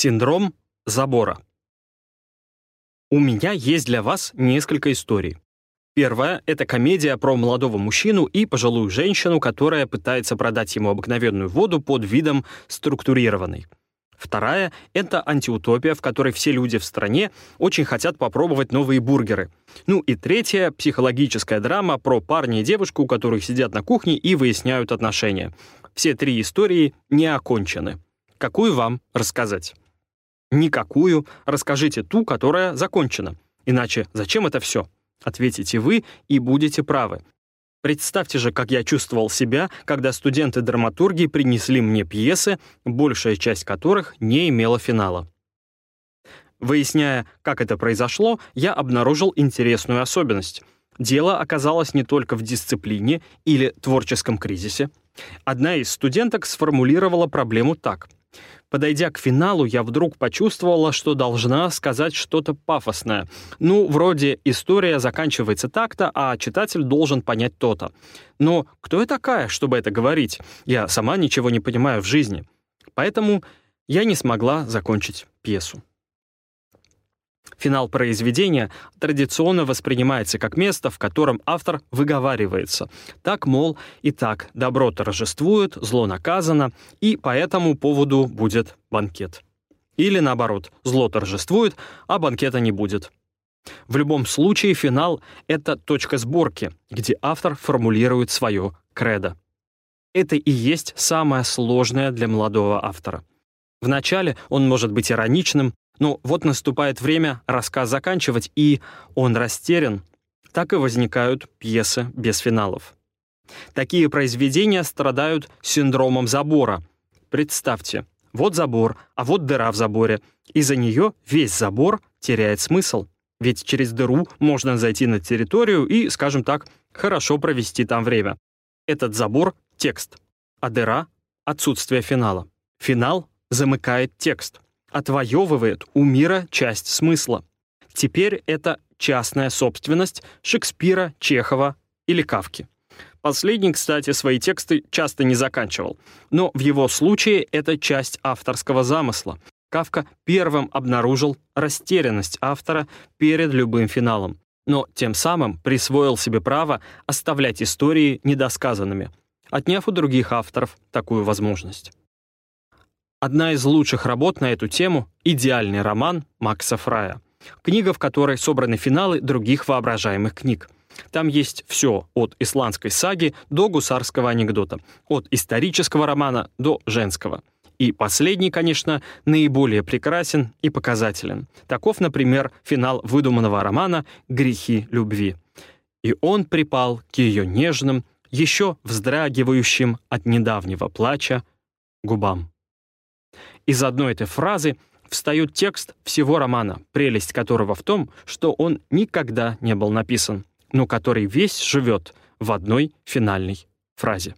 Синдром забора. У меня есть для вас несколько историй. Первая — это комедия про молодого мужчину и пожилую женщину, которая пытается продать ему обыкновенную воду под видом структурированной. Вторая — это антиутопия, в которой все люди в стране очень хотят попробовать новые бургеры. Ну и третья — психологическая драма про парня и девушку, у которых сидят на кухне и выясняют отношения. Все три истории не окончены. Какую вам рассказать? Никакую. Расскажите ту, которая закончена. Иначе зачем это все? Ответите вы и будете правы. Представьте же, как я чувствовал себя, когда студенты драматургии принесли мне пьесы, большая часть которых не имела финала. Выясняя, как это произошло, я обнаружил интересную особенность. Дело оказалось не только в дисциплине или творческом кризисе. Одна из студенток сформулировала проблему так. Подойдя к финалу, я вдруг почувствовала, что должна сказать что-то пафосное. Ну, вроде история заканчивается так-то, а читатель должен понять то-то. Но кто я такая, чтобы это говорить? Я сама ничего не понимаю в жизни. Поэтому я не смогла закончить пьесу. Финал произведения традиционно воспринимается как место, в котором автор выговаривается. Так, мол, и так, добро торжествует, зло наказано, и по этому поводу будет банкет. Или наоборот, зло торжествует, а банкета не будет. В любом случае финал — это точка сборки, где автор формулирует свое кредо. Это и есть самое сложное для молодого автора. Вначале он может быть ироничным, ну, вот наступает время рассказ заканчивать, и он растерян. Так и возникают пьесы без финалов. Такие произведения страдают синдромом забора. Представьте, вот забор, а вот дыра в заборе. Из-за нее весь забор теряет смысл. Ведь через дыру можно зайти на территорию и, скажем так, хорошо провести там время. Этот забор — текст, а дыра — отсутствие финала. Финал замыкает текст — отвоевывает у мира часть смысла. Теперь это частная собственность Шекспира, Чехова или Кавки. Последний, кстати, свои тексты часто не заканчивал, но в его случае это часть авторского замысла. Кавка первым обнаружил растерянность автора перед любым финалом, но тем самым присвоил себе право оставлять истории недосказанными, отняв у других авторов такую возможность. Одна из лучших работ на эту тему — идеальный роман Макса Фрая. Книга, в которой собраны финалы других воображаемых книг. Там есть все от исландской саги до гусарского анекдота, от исторического романа до женского. И последний, конечно, наиболее прекрасен и показателен. Таков, например, финал выдуманного романа «Грехи любви». И он припал к ее нежным, еще вздрагивающим от недавнего плача губам. Из одной этой фразы встает текст всего романа, прелесть которого в том, что он никогда не был написан, но который весь живет в одной финальной фразе.